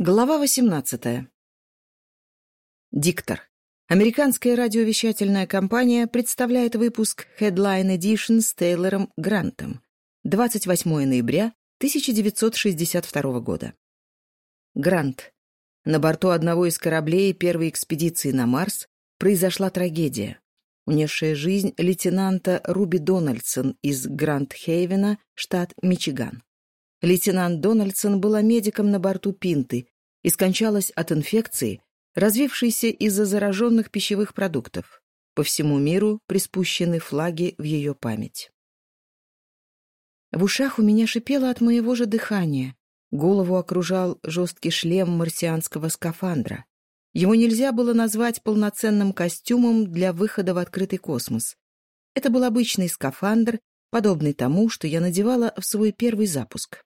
Глава 18. Диктор. Американская радиовещательная компания представляет выпуск Headline Edition с Тейлором Грантом. 28 ноября 1962 года. Грант. На борту одного из кораблей первой экспедиции на Марс произошла трагедия, унесшая жизнь лейтенанта Руби Дональдсон из грант хейвена штат Мичиган. Лейтенант Дональдсон была медиком на борту Пинты и скончалась от инфекции, развившейся из-за зараженных пищевых продуктов. По всему миру приспущены флаги в ее память. В ушах у меня шипело от моего же дыхания. Голову окружал жесткий шлем марсианского скафандра. Его нельзя было назвать полноценным костюмом для выхода в открытый космос. Это был обычный скафандр, подобный тому, что я надевала в свой первый запуск.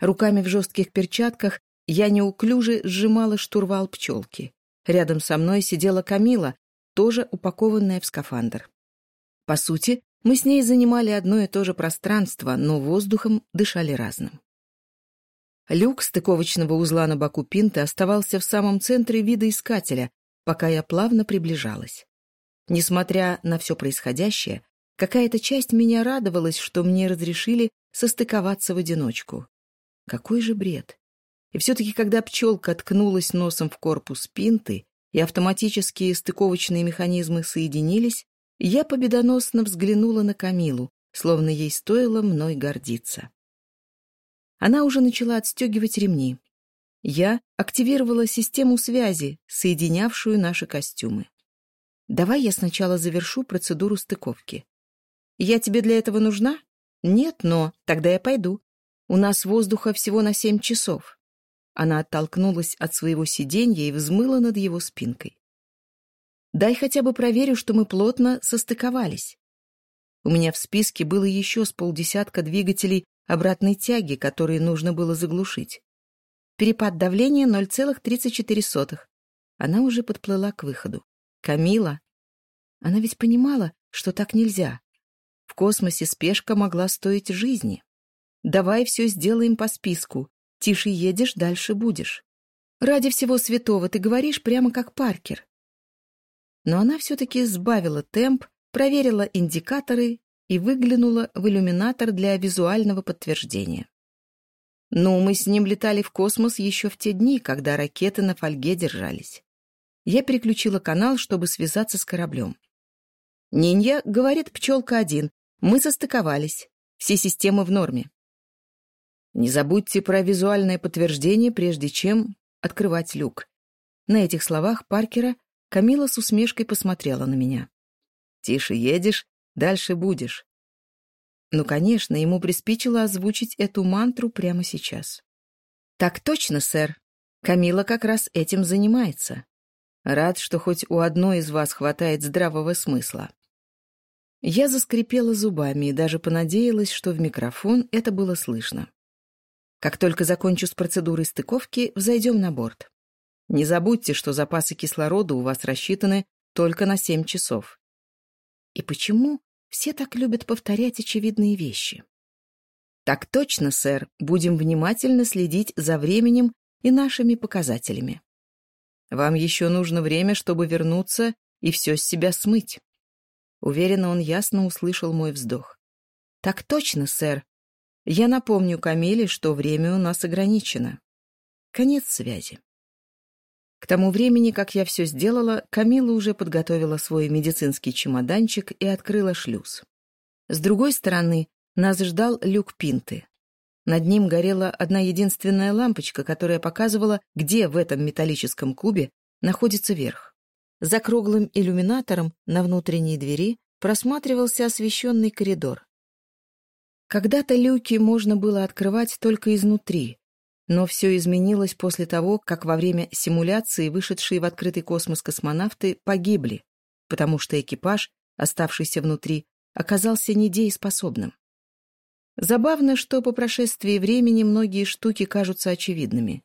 Руками в жестких перчатках я неуклюже сжимала штурвал пчелки. Рядом со мной сидела Камила, тоже упакованная в скафандр. По сути, мы с ней занимали одно и то же пространство, но воздухом дышали разным. Люк стыковочного узла на боку пинты оставался в самом центре вида искателя, пока я плавно приближалась. Несмотря на все происходящее, какая-то часть меня радовалась, что мне разрешили состыковаться в одиночку. Какой же бред! И все-таки, когда пчелка ткнулась носом в корпус пинты, и автоматические стыковочные механизмы соединились, я победоносно взглянула на Камилу, словно ей стоило мной гордиться. Она уже начала отстегивать ремни. Я активировала систему связи, соединявшую наши костюмы. Давай я сначала завершу процедуру стыковки. Я тебе для этого нужна? Нет, но тогда я пойду. У нас воздуха всего на семь часов. Она оттолкнулась от своего сиденья и взмыла над его спинкой. Дай хотя бы проверю, что мы плотно состыковались. У меня в списке было еще с полдесятка двигателей обратной тяги, которые нужно было заглушить. Перепад давления 0,34. Она уже подплыла к выходу. Камила. Она ведь понимала, что так нельзя. В космосе спешка могла стоить жизни. Давай все сделаем по списку. Тише едешь, дальше будешь. Ради всего святого ты говоришь прямо как Паркер. Но она все-таки сбавила темп, проверила индикаторы и выглянула в иллюминатор для визуального подтверждения. Ну, мы с ним летали в космос еще в те дни, когда ракеты на фольге держались. Я переключила канал, чтобы связаться с кораблем. «Нинья», — говорит пчелка один, — «мы состыковались. Все системы в норме. Не забудьте про визуальное подтверждение, прежде чем открывать люк. На этих словах Паркера Камила с усмешкой посмотрела на меня. «Тише едешь, дальше будешь». Ну, конечно, ему приспичило озвучить эту мантру прямо сейчас. «Так точно, сэр. Камила как раз этим занимается. Рад, что хоть у одной из вас хватает здравого смысла». Я заскрипела зубами и даже понадеялась, что в микрофон это было слышно. Как только закончу с процедурой стыковки, взойдем на борт. Не забудьте, что запасы кислорода у вас рассчитаны только на 7 часов. И почему все так любят повторять очевидные вещи? Так точно, сэр, будем внимательно следить за временем и нашими показателями. Вам еще нужно время, чтобы вернуться и все с себя смыть. Уверенно он ясно услышал мой вздох. Так точно, сэр, Я напомню Камиле, что время у нас ограничено. Конец связи. К тому времени, как я все сделала, Камила уже подготовила свой медицинский чемоданчик и открыла шлюз. С другой стороны, нас ждал люк Пинты. Над ним горела одна единственная лампочка, которая показывала, где в этом металлическом кубе находится верх. За круглым иллюминатором на внутренней двери просматривался освещенный коридор. Когда то люки можно было открывать только изнутри, но все изменилось после того, как во время симуляции вышедшие в открытый космос космонавты погибли, потому что экипаж, оставшийся внутри, оказался недееспособным. Забавно, что по прошествии времени многие штуки кажутся очевидными.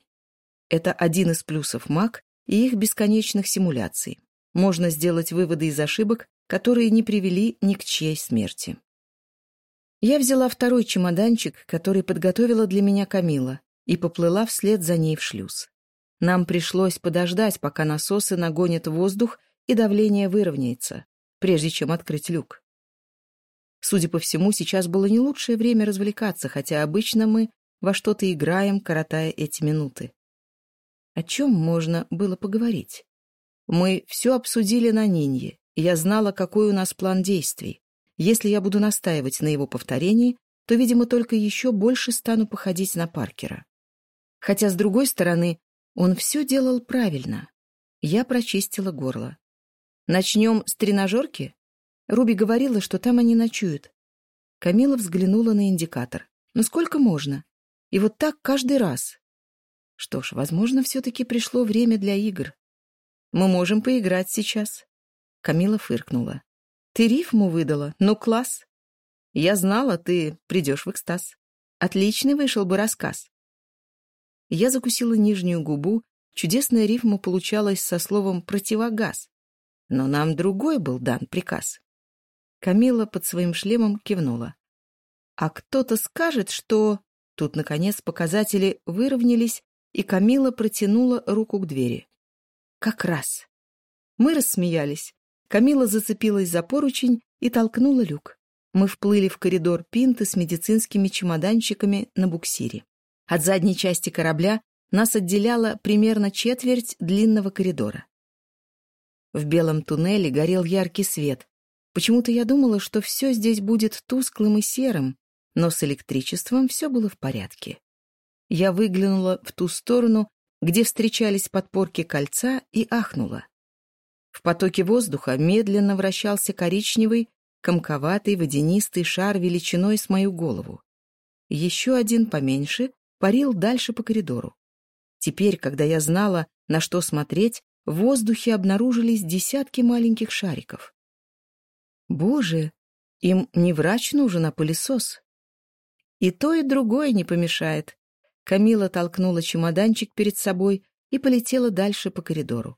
Это один из плюсов МАК и их бесконечных симуляций. Можно сделать выводы из ошибок, которые не привели ни к чьей смерти. Я взяла второй чемоданчик, который подготовила для меня Камила, и поплыла вслед за ней в шлюз. Нам пришлось подождать, пока насосы нагонят воздух и давление выровняется, прежде чем открыть люк. Судя по всему, сейчас было не лучшее время развлекаться, хотя обычно мы во что-то играем, коротая эти минуты. О чем можно было поговорить? Мы все обсудили на Нинье, я знала, какой у нас план действий. Если я буду настаивать на его повторении, то, видимо, только еще больше стану походить на Паркера. Хотя, с другой стороны, он все делал правильно. Я прочистила горло. «Начнем с тренажерки?» Руби говорила, что там они ночуют. Камила взглянула на индикатор. «Ну сколько можно?» «И вот так каждый раз». Что ж, возможно, все-таки пришло время для игр. «Мы можем поиграть сейчас». Камила фыркнула. Ты рифму выдала? Ну, класс! Я знала, ты придешь в экстаз. Отличный вышел бы рассказ. Я закусила нижнюю губу, чудесная рифма получалась со словом «противогаз». Но нам другой был дан приказ. Камила под своим шлемом кивнула. «А кто-то скажет, что...» Тут, наконец, показатели выровнялись, и Камила протянула руку к двери. «Как раз!» Мы рассмеялись. Камила зацепилась за поручень и толкнула люк. Мы вплыли в коридор пинты с медицинскими чемоданчиками на буксире. От задней части корабля нас отделяла примерно четверть длинного коридора. В белом туннеле горел яркий свет. Почему-то я думала, что все здесь будет тусклым и серым, но с электричеством все было в порядке. Я выглянула в ту сторону, где встречались подпорки кольца, и ахнула. В потоке воздуха медленно вращался коричневый, комковатый водянистый шар величиной с мою голову. Еще один поменьше парил дальше по коридору. Теперь, когда я знала, на что смотреть, в воздухе обнаружились десятки маленьких шариков. Боже, им не врач нужен, а пылесос. И то, и другое не помешает. Камила толкнула чемоданчик перед собой и полетела дальше по коридору.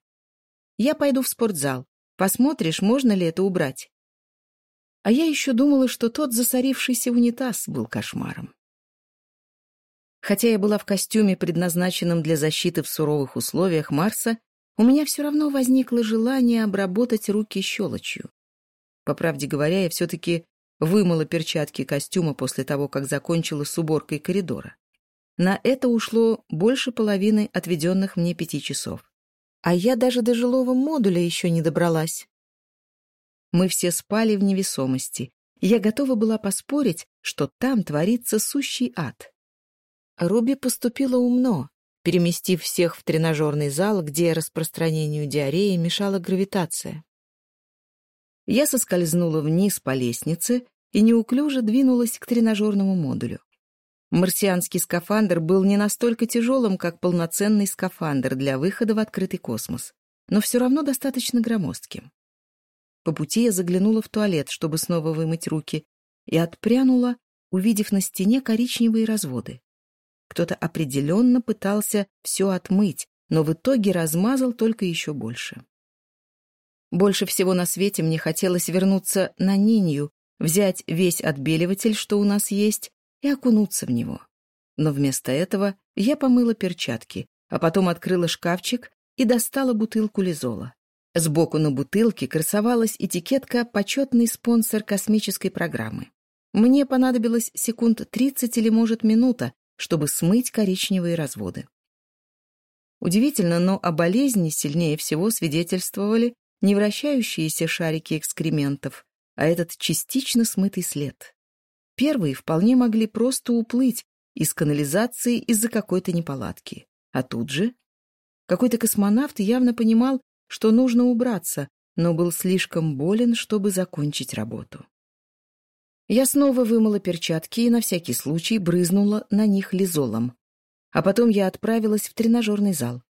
Я пойду в спортзал. Посмотришь, можно ли это убрать. А я еще думала, что тот засорившийся унитаз был кошмаром. Хотя я была в костюме, предназначенном для защиты в суровых условиях Марса, у меня все равно возникло желание обработать руки щелочью. По правде говоря, я все-таки вымыла перчатки костюма после того, как закончила с уборкой коридора. На это ушло больше половины отведенных мне пяти часов. А я даже до жилого модуля еще не добралась. Мы все спали в невесомости. Я готова была поспорить, что там творится сущий ад. Руби поступила умно, переместив всех в тренажерный зал, где распространению диареи мешала гравитация. Я соскользнула вниз по лестнице и неуклюже двинулась к тренажерному модулю. Марсианский скафандр был не настолько тяжелым, как полноценный скафандр для выхода в открытый космос, но все равно достаточно громоздким. По пути я заглянула в туалет, чтобы снова вымыть руки, и отпрянула, увидев на стене коричневые разводы. Кто-то определенно пытался все отмыть, но в итоге размазал только еще больше. Больше всего на свете мне хотелось вернуться на Нинью, взять весь отбеливатель, что у нас есть, и окунуться в него. Но вместо этого я помыла перчатки, а потом открыла шкафчик и достала бутылку лизола. Сбоку на бутылке красовалась этикетка «Почетный спонсор космической программы». Мне понадобилось секунд 30 или, может, минута, чтобы смыть коричневые разводы. Удивительно, но о болезни сильнее всего свидетельствовали не вращающиеся шарики экскрементов, а этот частично смытый след. Первые вполне могли просто уплыть из канализации из-за какой-то неполадки. А тут же... Какой-то космонавт явно понимал, что нужно убраться, но был слишком болен, чтобы закончить работу. Я снова вымыла перчатки и на всякий случай брызнула на них лизолом. А потом я отправилась в тренажерный зал.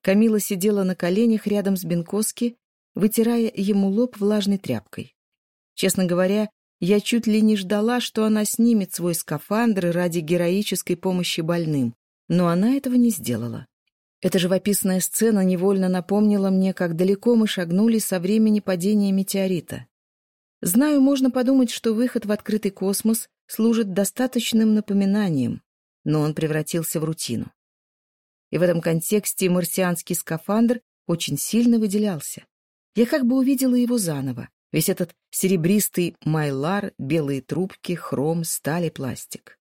Камила сидела на коленях рядом с Бенкоски, вытирая ему лоб влажной тряпкой. Честно говоря, я чуть ли не ждала, что она снимет свой скафандр ради героической помощи больным, но она этого не сделала. Эта живописная сцена невольно напомнила мне, как далеко мы шагнули со времени падения метеорита. Знаю, можно подумать, что выход в открытый космос служит достаточным напоминанием, но он превратился в рутину. И в этом контексте марсианский скафандр очень сильно выделялся. Я как бы увидела его заново. весь этот серебристый майлар, белые трубки, хром, сталь и пластик.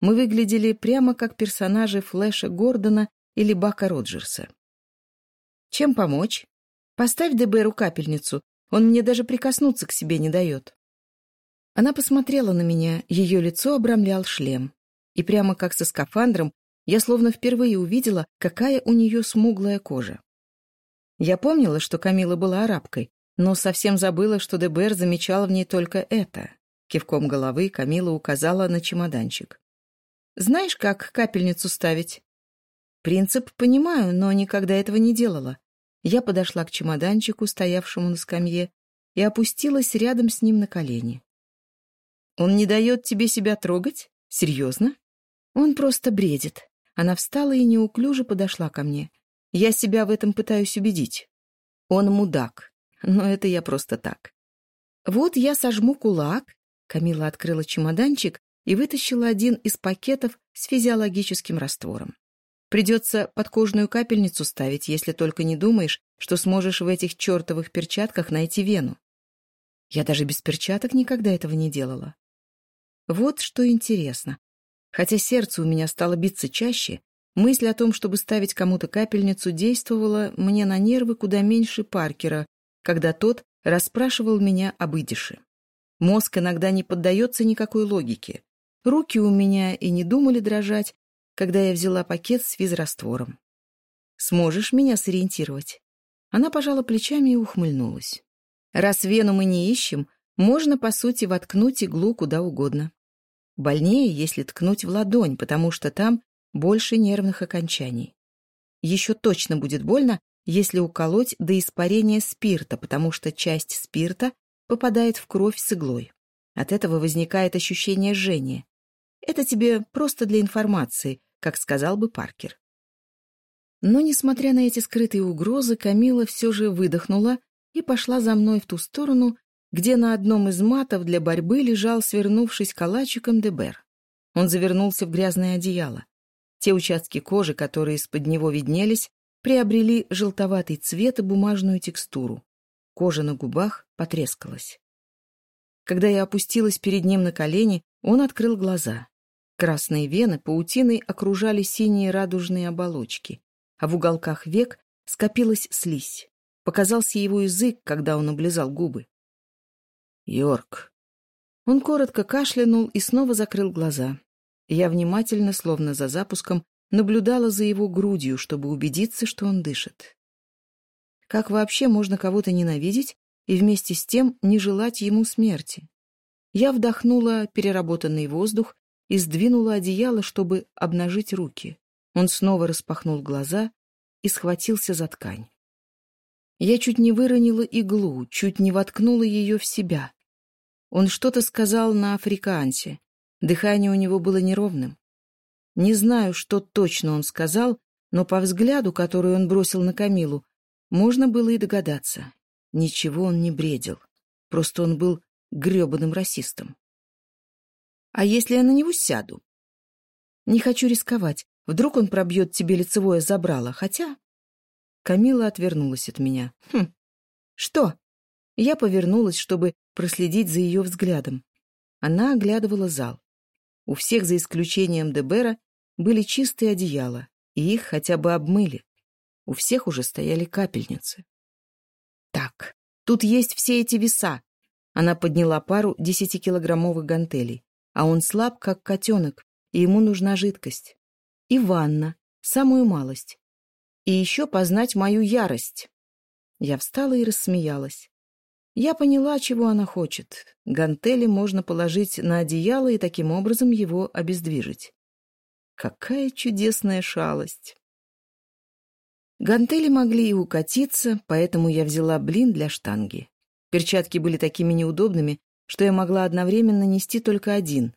Мы выглядели прямо как персонажи Флэша Гордона или Бака Роджерса. «Чем помочь? Поставь ДБРу капельницу, он мне даже прикоснуться к себе не дает». Она посмотрела на меня, ее лицо обрамлял шлем. И прямо как со скафандром я словно впервые увидела, какая у нее смуглая кожа. Я помнила, что Камила была арабкой, но совсем забыла, что Дебер замечал в ней только это. Кивком головы Камила указала на чемоданчик. «Знаешь, как капельницу ставить?» «Принцип понимаю, но никогда этого не делала». Я подошла к чемоданчику, стоявшему на скамье, и опустилась рядом с ним на колени. «Он не дает тебе себя трогать? Серьезно?» «Он просто бредит». Она встала и неуклюже подошла ко мне. «Я себя в этом пытаюсь убедить. Он мудак, но это я просто так. Вот я сожму кулак, Камила открыла чемоданчик и вытащила один из пакетов с физиологическим раствором. Придется подкожную капельницу ставить, если только не думаешь, что сможешь в этих чертовых перчатках найти вену. Я даже без перчаток никогда этого не делала. Вот что интересно. Хотя сердце у меня стало биться чаще, мысль о том, чтобы ставить кому-то капельницу, действовала мне на нервы куда меньше Паркера, когда тот расспрашивал меня об идише. Мозг иногда не поддается никакой логике. Руки у меня и не думали дрожать, когда я взяла пакет с физраствором. «Сможешь меня сориентировать?» Она пожала плечами и ухмыльнулась. «Раз вену мы не ищем, можно, по сути, воткнуть иглу куда угодно. Больнее, если ткнуть в ладонь, потому что там больше нервных окончаний. Еще точно будет больно, если уколоть до испарения спирта, потому что часть спирта попадает в кровь с иглой. От этого возникает ощущение жжения. Это тебе просто для информации, как сказал бы Паркер. Но, несмотря на эти скрытые угрозы, Камила все же выдохнула и пошла за мной в ту сторону, где на одном из матов для борьбы лежал, свернувшись калачиком, Дебер. Он завернулся в грязное одеяло. Те участки кожи, которые из-под него виднелись, приобрели желтоватый цвет и бумажную текстуру. Кожа на губах потрескалась. Когда я опустилась перед ним на колени, он открыл глаза. Красные вены паутиной окружали синие радужные оболочки, а в уголках век скопилась слизь. Показался его язык, когда он облизал губы. «Йорк». Он коротко кашлянул и снова закрыл глаза. Я внимательно, словно за запуском, наблюдала за его грудью, чтобы убедиться, что он дышит. Как вообще можно кого-то ненавидеть и вместе с тем не желать ему смерти? Я вдохнула переработанный воздух и сдвинула одеяло, чтобы обнажить руки. Он снова распахнул глаза и схватился за ткань. Я чуть не выронила иглу, чуть не воткнула ее в себя. Он что-то сказал на африканце. Дыхание у него было неровным. Не знаю, что точно он сказал, но по взгляду, который он бросил на Камилу, можно было и догадаться. Ничего он не бредил. Просто он был грёбаным расистом. А если я на него сяду? Не хочу рисковать. Вдруг он пробьет тебе лицевое забрало, хотя... Камила отвернулась от меня. Хм. Что? Я повернулась, чтобы проследить за ее взглядом. Она были чистые одеяла, и их хотя бы обмыли. У всех уже стояли капельницы. «Так, тут есть все эти веса!» Она подняла пару десятикилограммовых гантелей, а он слаб, как котенок, и ему нужна жидкость. И ванна, самую малость. И еще познать мою ярость. Я встала и рассмеялась. Я поняла, чего она хочет. Гантели можно положить на одеяло и таким образом его обездвижить. Какая чудесная шалость! Гантели могли и укатиться, поэтому я взяла блин для штанги. Перчатки были такими неудобными, что я могла одновременно нести только один.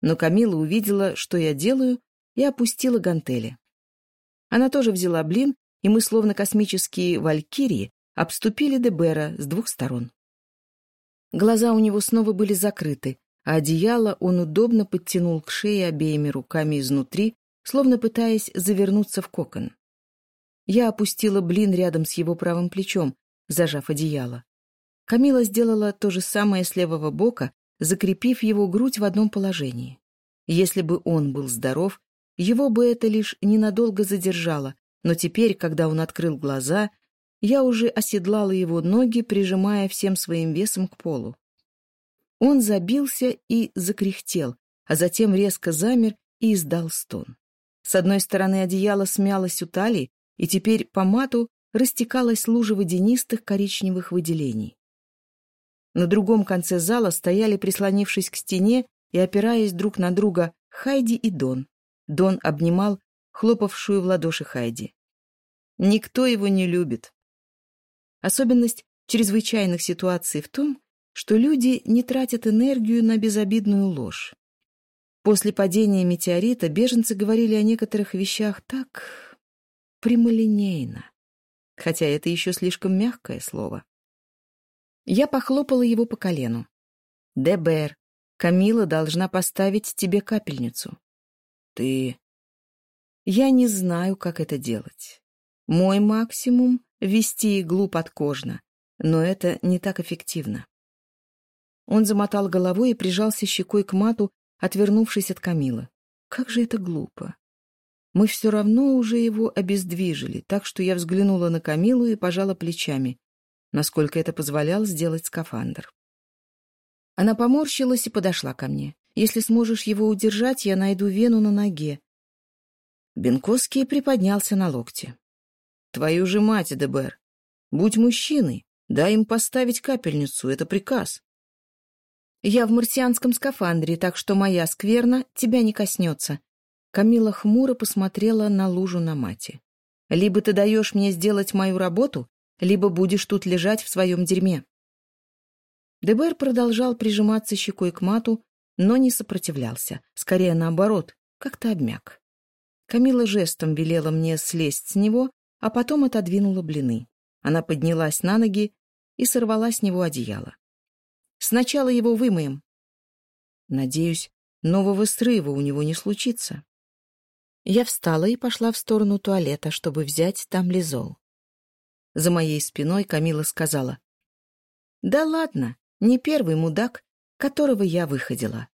Но Камила увидела, что я делаю, и опустила гантели. Она тоже взяла блин, и мы, словно космические валькирии, обступили Дебера с двух сторон. Глаза у него снова были закрыты, а одеяло, он удобно подтянул к шее обеими руками изнутри, словно пытаясь завернуться в кокон. Я опустила блин рядом с его правым плечом, зажав одеяло. Камила сделала то же самое с левого бока, закрепив его грудь в одном положении. Если бы он был здоров, его бы это лишь ненадолго задержало, но теперь, когда он открыл глаза, я уже оседлала его ноги, прижимая всем своим весом к полу. Он забился и закряхтел, а затем резко замер и издал стон. С одной стороны одеяло смялось у талии, и теперь по мату растекалась лужа водянистых коричневых выделений. На другом конце зала стояли, прислонившись к стене и опираясь друг на друга, Хайди и Дон. Дон обнимал хлопавшую в ладоши Хайди. Никто его не любит. Особенность чрезвычайных ситуаций в том, что люди не тратят энергию на безобидную ложь. После падения метеорита беженцы говорили о некоторых вещах так прямолинейно, хотя это еще слишком мягкое слово. Я похлопала его по колену. «Дебер, Камила должна поставить тебе капельницу». «Ты...» «Я не знаю, как это делать. Мой максимум — ввести иглу подкожно, но это не так эффективно. Он замотал головой и прижался щекой к мату, отвернувшись от Камилы. Как же это глупо. Мы все равно уже его обездвижили, так что я взглянула на Камилу и пожала плечами, насколько это позволял сделать скафандр. Она поморщилась и подошла ко мне. «Если сможешь его удержать, я найду вену на ноге». Бенковский приподнялся на локте. «Твою же мать, Дебер! Будь мужчиной, дай им поставить капельницу, это приказ. Я в марсианском скафандре, так что моя скверна тебя не коснется. Камила хмуро посмотрела на лужу на мате. Либо ты даешь мне сделать мою работу, либо будешь тут лежать в своем дерьме. Дебер продолжал прижиматься щекой к мату, но не сопротивлялся. Скорее наоборот, как-то обмяк. Камила жестом велела мне слезть с него, а потом отодвинула блины. Она поднялась на ноги и сорвала с него одеяло. Сначала его вымоем. Надеюсь, нового срыва у него не случится. Я встала и пошла в сторону туалета, чтобы взять там лизол. За моей спиной Камила сказала. «Да ладно, не первый мудак, которого я выходила».